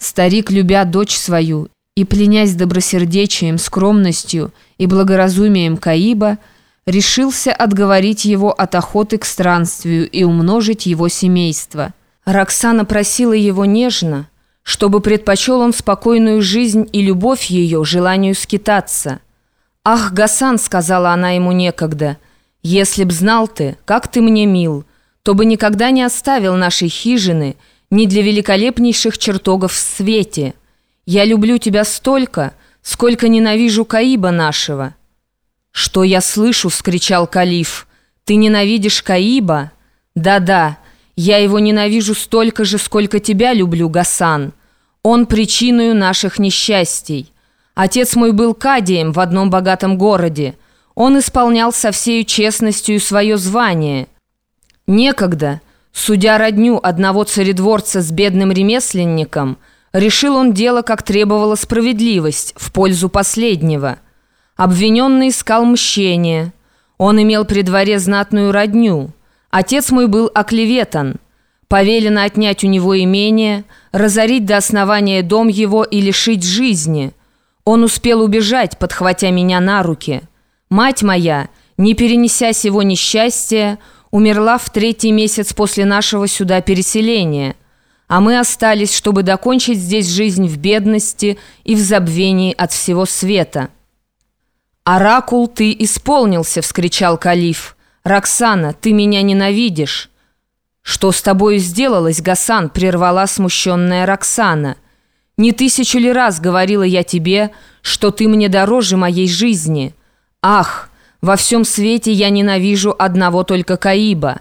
Старик, любя дочь свою и пленясь добросердечием, скромностью и благоразумием Каиба, решился отговорить его от охоты к странствию и умножить его семейство. Роксана просила его нежно, чтобы предпочел он спокойную жизнь и любовь ее желанию скитаться. «Ах, Гасан!» — сказала она ему некогда, «если б знал ты, как ты мне мил, то бы никогда не оставил нашей хижины ни для великолепнейших чертогов в свете. Я люблю тебя столько, сколько ненавижу Каиба нашего». «Что я слышу?» — вскричал Калиф. «Ты ненавидишь Каиба?» «Да-да, я его ненавижу столько же, сколько тебя люблю, Гасан. Он причиною наших несчастий. Отец мой был кадием в одном богатом городе. Он исполнял со всею честностью свое звание. Некогда, судя родню одного царедворца с бедным ремесленником, решил он дело, как требовала справедливость, в пользу последнего – Обвиненный искал мщения. Он имел при дворе знатную родню. Отец мой был оклеветан. Повелено отнять у него имение, разорить до основания дом его и лишить жизни. Он успел убежать, подхватя меня на руки. Мать моя, не перенеся сего несчастья, умерла в третий месяц после нашего сюда переселения, а мы остались, чтобы докончить здесь жизнь в бедности и в забвении от всего света». «Оракул, ты исполнился!» — вскричал Калиф. «Роксана, ты меня ненавидишь!» «Что с тобою сделалось, Гасан?» — прервала смущенная Роксана. «Не тысячу ли раз говорила я тебе, что ты мне дороже моей жизни? Ах, во всем свете я ненавижу одного только Каиба!»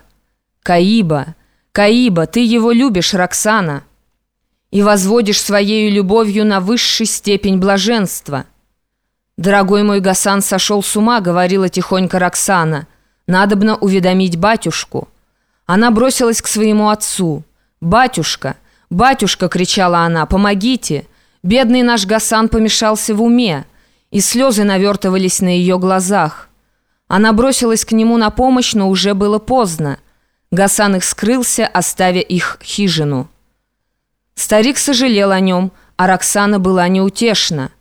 «Каиба! Каиба, ты его любишь, Роксана!» «И возводишь своей любовью на высшей степень блаженства!» «Дорогой мой Гасан сошел с ума», — говорила тихонько Роксана. «Надобно уведомить батюшку». Она бросилась к своему отцу. «Батюшка! Батюшка!» — кричала она. «Помогите!» Бедный наш Гасан помешался в уме, и слезы навертывались на ее глазах. Она бросилась к нему на помощь, но уже было поздно. Гасан их скрылся, оставя их хижину. Старик сожалел о нем, а Роксана была неутешна.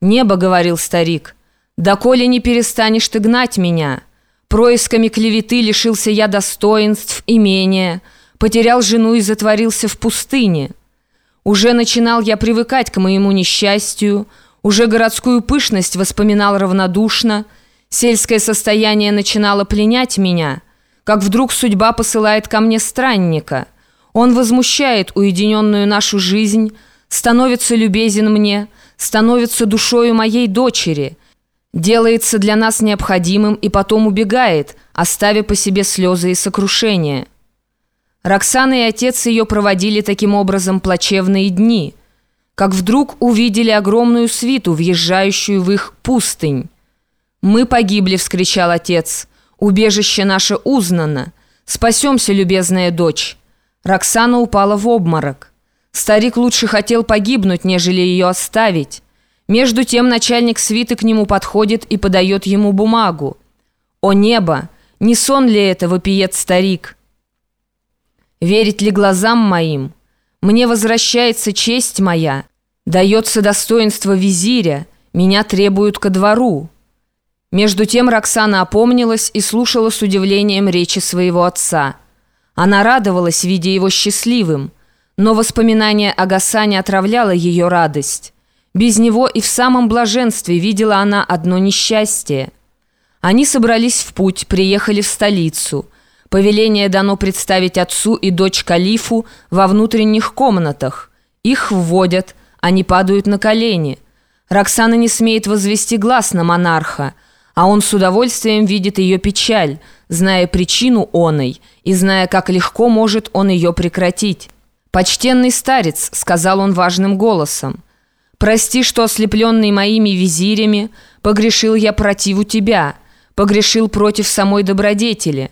«Небо», — говорил старик, — «доколе не перестанешь ты гнать меня. Происками клеветы лишился я достоинств, имения, потерял жену и затворился в пустыне. Уже начинал я привыкать к моему несчастью, уже городскую пышность воспоминал равнодушно, сельское состояние начинало пленять меня, как вдруг судьба посылает ко мне странника. Он возмущает уединенную нашу жизнь, становится любезен мне, становится душою моей дочери, делается для нас необходимым и потом убегает, оставя по себе слезы и сокрушения. Роксана и отец ее проводили таким образом плачевные дни, как вдруг увидели огромную свиту, въезжающую в их пустынь. «Мы погибли!» — вскричал отец. «Убежище наше узнано! Спасемся, любезная дочь!» Роксана упала в обморок. Старик лучше хотел погибнуть, нежели ее оставить. Между тем начальник свиты к нему подходит и подает ему бумагу. «О небо! Не сон ли это, вопиет старик?» «Верить ли глазам моим? Мне возвращается честь моя, дается достоинство визиря, меня требуют ко двору». Между тем Роксана опомнилась и слушала с удивлением речи своего отца. Она радовалась, видя его счастливым – но воспоминание о Гасане отравляло ее радость. Без него и в самом блаженстве видела она одно несчастье. Они собрались в путь, приехали в столицу. Повеление дано представить отцу и дочь калифу во внутренних комнатах. Их вводят, они падают на колени. Роксана не смеет возвести глаз на монарха, а он с удовольствием видит ее печаль, зная причину оной и зная, как легко может он ее прекратить. «Почтенный старец», — сказал он важным голосом, «прости, что ослепленный моими визирями погрешил я противу тебя, погрешил против самой добродетели,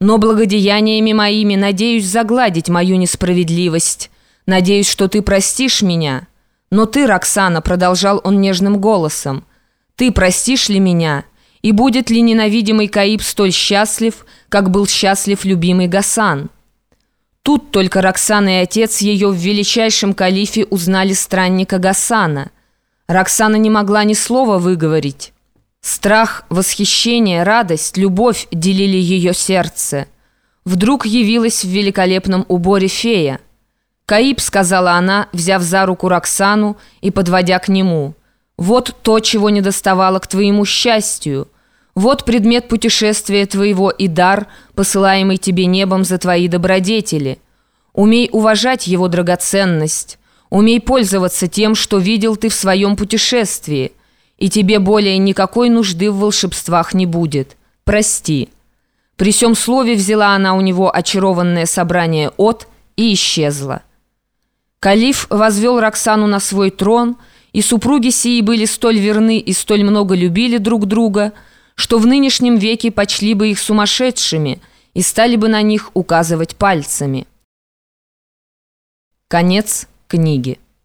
но благодеяниями моими надеюсь загладить мою несправедливость, надеюсь, что ты простишь меня. Но ты, Роксана, — продолжал он нежным голосом, — ты простишь ли меня, и будет ли ненавидимый Каиб столь счастлив, как был счастлив любимый Гасан?» Тут только Роксана и отец ее в величайшем калифе узнали странника Гасана. Роксана не могла ни слова выговорить. Страх, восхищение, радость, любовь делили ее сердце. Вдруг явилась в великолепном уборе фея. «Каиб», — сказала она, взяв за руку Роксану и подводя к нему, — «вот то, чего не доставало к твоему счастью». Вот предмет путешествия твоего и дар, посылаемый тебе небом за твои добродетели. Умей уважать его драгоценность, умей пользоваться тем, что видел ты в своем путешествии, и тебе более никакой нужды в волшебствах не будет. Прости». При всем слове взяла она у него очарованное собрание от и исчезла. Калиф возвел Роксану на свой трон, и супруги сии были столь верны и столь много любили друг друга – что в нынешнем веке почли бы их сумасшедшими и стали бы на них указывать пальцами. Конец книги.